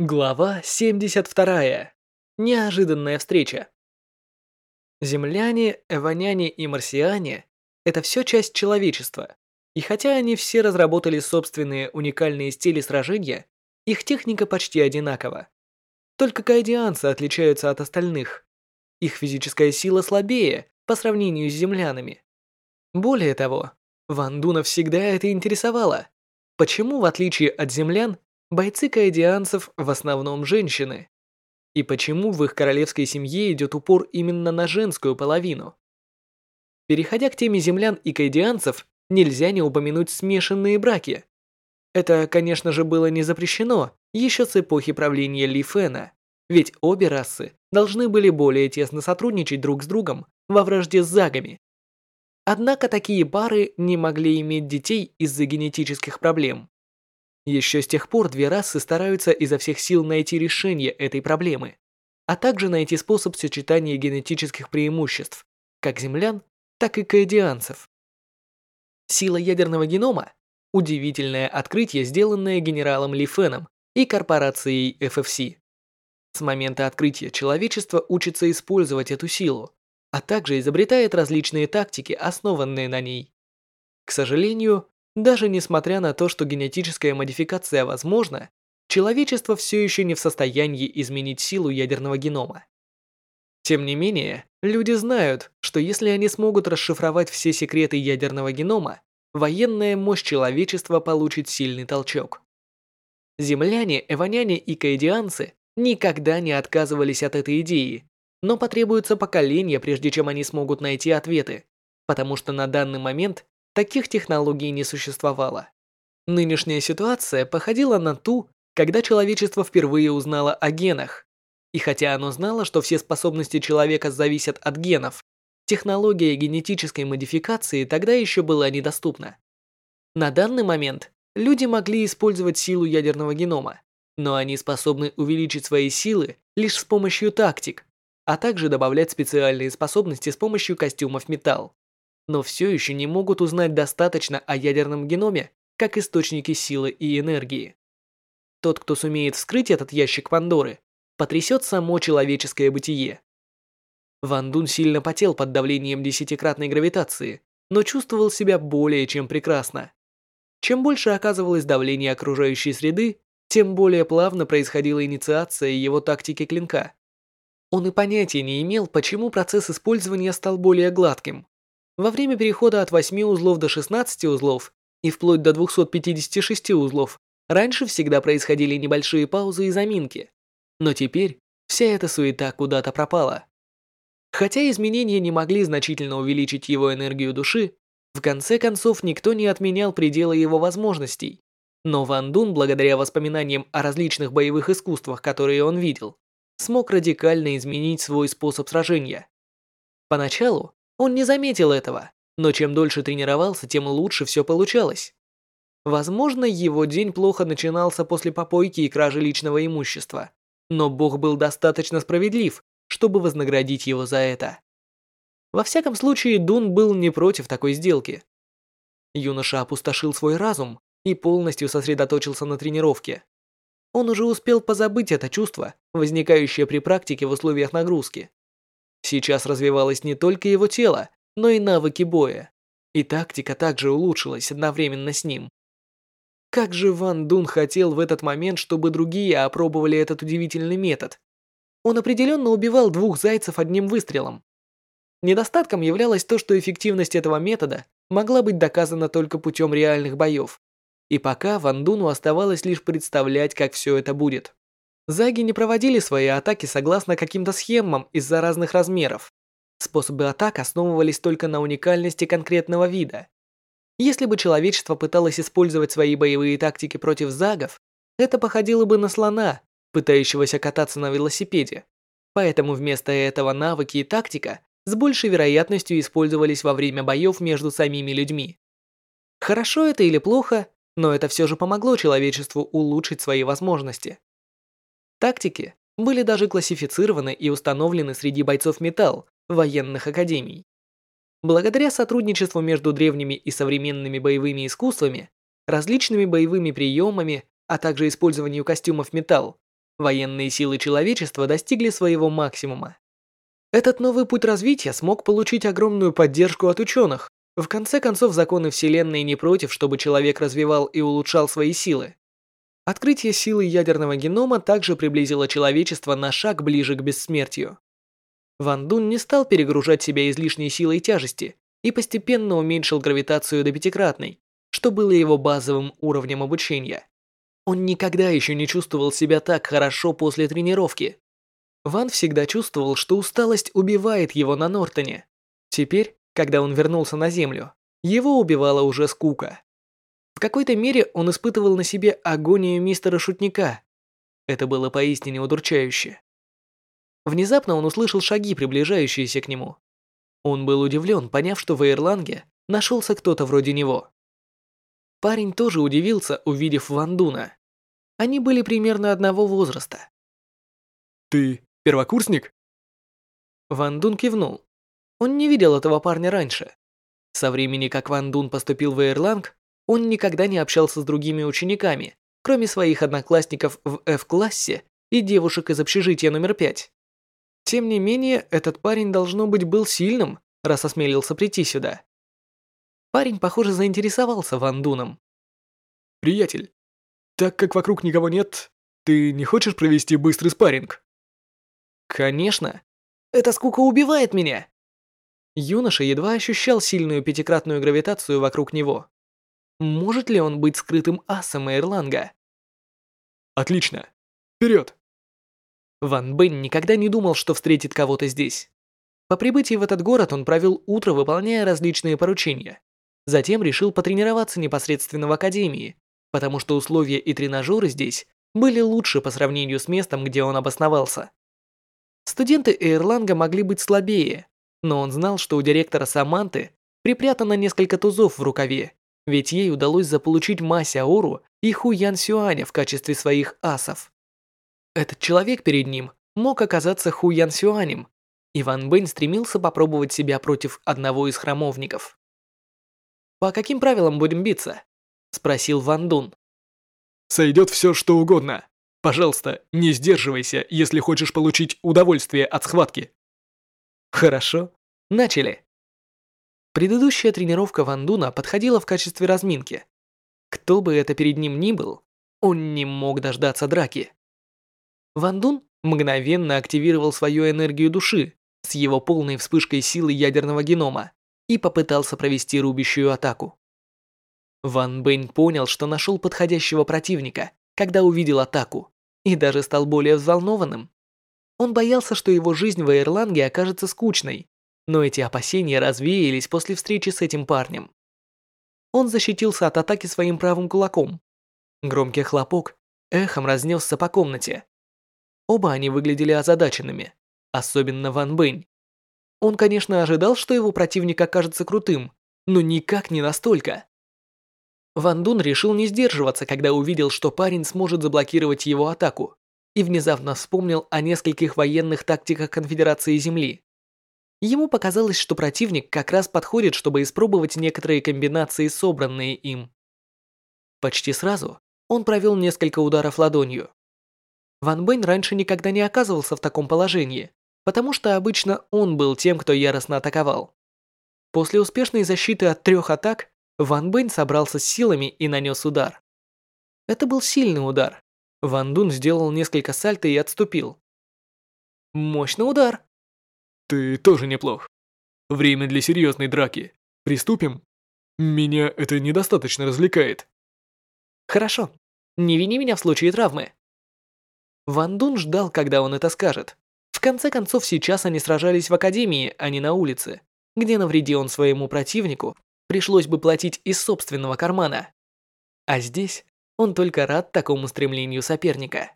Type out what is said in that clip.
Глава 72. Неожиданная встреча. Земляне, эваняне и марсиане – это все часть человечества. И хотя они все разработали собственные уникальные стили сражения, их техника почти одинакова. Только кайдианцы отличаются от остальных. Их физическая сила слабее по сравнению с землянами. Более того, Ван Дуна всегда это интересовало. Почему, в отличие от землян, Бойцы каэдианцев в основном женщины. И почему в их королевской семье идет упор именно на женскую половину? Переходя к теме землян и каэдианцев, нельзя не упомянуть смешанные браки. Это, конечно же, было не запрещено еще с эпохи правления Ли Фэна, ведь обе расы должны были более тесно сотрудничать друг с другом во вражде с загами. Однако такие пары не могли иметь детей из-за генетических проблем. Еще с тех пор две расы стараются изо всех сил найти решение этой проблемы, а также найти способ сочетания генетических преимуществ, как землян, так и каэдианцев. Сила ядерного генома – удивительное открытие, сделанное генералом Ли Феном и корпорацией FFC. С момента открытия человечество учится использовать эту силу, а также изобретает различные тактики, основанные на ней. К сожалению, даже несмотря на то, что генетическая модификация возможна, человечество все еще не в состоянии изменить силу ядерного генома. Тем не менее, люди знают, что если они смогут расшифровать все секреты ядерного генома, военная мощь человечества получит сильный толчок. Земляне, эваняне и каэдианцы никогда не отказывались от этой идеи, но потребуется поколение, прежде чем они смогут найти ответы, потому что на данный момент таких технологий не существовало. Нынешняя ситуация походила на ту, когда человечество впервые узнало о генах. И хотя оно знало, что все способности человека зависят от генов, технология генетической модификации тогда еще была недоступна. На данный момент люди могли использовать силу ядерного генома, но они способны увеличить свои силы лишь с помощью тактик, а также добавлять специальные способности с помощью костюмов металл но все еще не могут узнать достаточно о ядерном геноме как источнике силы и энергии. Тот, кто сумеет вскрыть этот ящик Пандоры, потрясет само человеческое бытие. Ван Дун сильно потел под давлением десятикратной гравитации, но чувствовал себя более чем прекрасно. Чем больше оказывалось давление окружающей среды, тем более плавно происходила инициация его тактики клинка. Он и понятия не имел, почему процесс использования стал более гладким. Во время перехода от 8 узлов до 16 узлов и вплоть до 256 узлов раньше всегда происходили небольшие паузы и заминки. Но теперь вся эта суета куда-то пропала. Хотя изменения не могли значительно увеличить его энергию души, в конце концов никто не отменял пределы его возможностей. Но Ван Дун, благодаря воспоминаниям о различных боевых искусствах, которые он видел, смог радикально изменить свой способ сражения. Поначалу он не заметил этого, но чем дольше тренировался, тем лучше все получалось. Возможно, его день плохо начинался после попойки и кражи личного имущества, но Бог был достаточно справедлив, чтобы вознаградить его за это. Во всяком случае, Дун был не против такой сделки. Юноша опустошил свой разум и полностью сосредоточился на тренировке. Он уже успел позабыть это чувство, возникающее при практике в условиях нагрузки. Сейчас развивалось не только его тело, но и навыки боя. И тактика также улучшилась одновременно с ним. Как же Ван Дун хотел в этот момент, чтобы другие опробовали этот удивительный метод. Он определенно убивал двух зайцев одним выстрелом. Недостатком являлось то, что эффективность этого метода могла быть доказана только путем реальных боев. И пока Ван Дуну оставалось лишь представлять, как все это будет. Заги не проводили свои атаки согласно каким-то схемам из-за разных размеров. Способы атак основывались только на уникальности конкретного вида. Если бы человечество пыталось использовать свои боевые тактики против загов, это походило бы на слона, пытающегося кататься на велосипеде. Поэтому вместо этого навыки и тактика с большей вероятностью использовались во время боев между самими людьми. Хорошо это или плохо, но это все же помогло человечеству улучшить свои возможности. Тактики были даже классифицированы и установлены среди бойцов металл военных академий. Благодаря сотрудничеству между древними и современными боевыми искусствами, различными боевыми приемами, а также использованию костюмов металл, военные силы человечества достигли своего максимума. Этот новый путь развития смог получить огромную поддержку от ученых. В конце концов, законы Вселенной не против, чтобы человек развивал и улучшал свои силы. Открытие силы ядерного генома также приблизило человечество на шаг ближе к бессмертию. Ван Дун не стал перегружать себя излишней силой тяжести и постепенно уменьшил гравитацию до пятикратной, что было его базовым уровнем обучения. Он никогда еще не чувствовал себя так хорошо после тренировки. Ван всегда чувствовал, что усталость убивает его на Нортоне. Теперь, когда он вернулся на Землю, его убивала уже скука. В какой-то мере он испытывал на себе агонию мистера Шутника. Это было поистине удурчающе. Внезапно он услышал шаги, приближающиеся к нему. Он был удивлен, поняв, что в Эйрланге нашелся кто-то вроде него. Парень тоже удивился, увидев Вандуна. Они были примерно одного возраста. «Ты первокурсник?» Ван Дун кивнул. Он не видел этого парня раньше. Со времени, как Ван Дун поступил в Эйрланг, он никогда не общался с другими учениками, кроме своих одноклассников в F-классе и девушек из общежития номер пять. Тем не менее, этот парень, должно быть, был сильным, раз осмелился прийти сюда. Парень, похоже, заинтересовался Ван Дуном. «Приятель, так как вокруг никого нет, ты не хочешь провести быстрый спарринг? Конечно. Эта скука убивает меня. Юноша едва ощущал сильную пятикратную гравитацию вокруг него. Может ли он быть скрытым асом Эрланга? Отлично. Вперед! Ван Бен никогда не думал, что встретит кого-то здесь. По прибытии в этот город он провел утро, выполняя различные поручения. Затем решил потренироваться непосредственно в академии, потому что условия и тренажеры здесь были лучше по сравнению с местом, где он обосновался. Студенты Эйрланга могли быть слабее, но он знал, что у директора Саманты припрятано несколько тузов в рукаве, ведь ей удалось заполучить Мася Ору и Ху Ян Сюаня в качестве своих асов. Этот человек перед ним мог оказаться Ху Ян Сюанем, и Ван Бэнь стремился попробовать себя против одного из храмовников. «По каким правилам будем биться?» Спросил Ван Дун. Сойдет все, что угодно. Пожалуйста, не сдерживайся, если хочешь получить удовольствие от схватки. Хорошо, начали. Предыдущая тренировка Ван Дуна подходила в качестве разминки. Кто бы это перед ним ни был, он не мог дождаться драки. Ван Дун мгновенно активировал свою энергию души с его полной вспышкой силы ядерного генома и попытался провести рубящую атаку. Ван Бэнь понял, что нашел подходящего противника, когда увидел атаку, и даже стал более взволнованным. Он боялся, что его жизнь в Ирланге окажется скучной, но эти опасения развеялись после встречи с этим парнем. Он защитился от атаки своим правым кулаком. Громкий хлопок эхом разнесся по комнате. Оба они выглядели озадаченными, особенно Ван Бэнь. Он, конечно, ожидал, что его противник окажется крутым, но никак не настолько. Ван Дун решил не сдерживаться, когда увидел, что парень сможет заблокировать его атаку, и внезапно вспомнил о нескольких военных тактиках Конфедерации Земли. Ему показалось, что противник как раз подходит, чтобы испробовать некоторые комбинации, собранные им. Почти сразу он провел несколько ударов ладонью. Ван Бэнь раньше никогда не оказывался в таком положении, потому что обычно он был тем, кто яростно атаковал. После успешной защиты от трех атак, Ван Бэнь собрался с силами и нанес удар. Это был сильный удар. Ван Дун сделал несколько сальто и отступил. Мощный удар. Ты тоже неплох. Время для серьезной драки. Приступим? Меня это недостаточно развлекает. Хорошо. Не вини меня в случае травмы. Ван Дун ждал, когда он это скажет. В конце концов, сейчас они сражались в академии, а не на улице, где навредил он своему противнику пришлось бы платить из собственного кармана. А здесь он только рад такому стремлению соперника.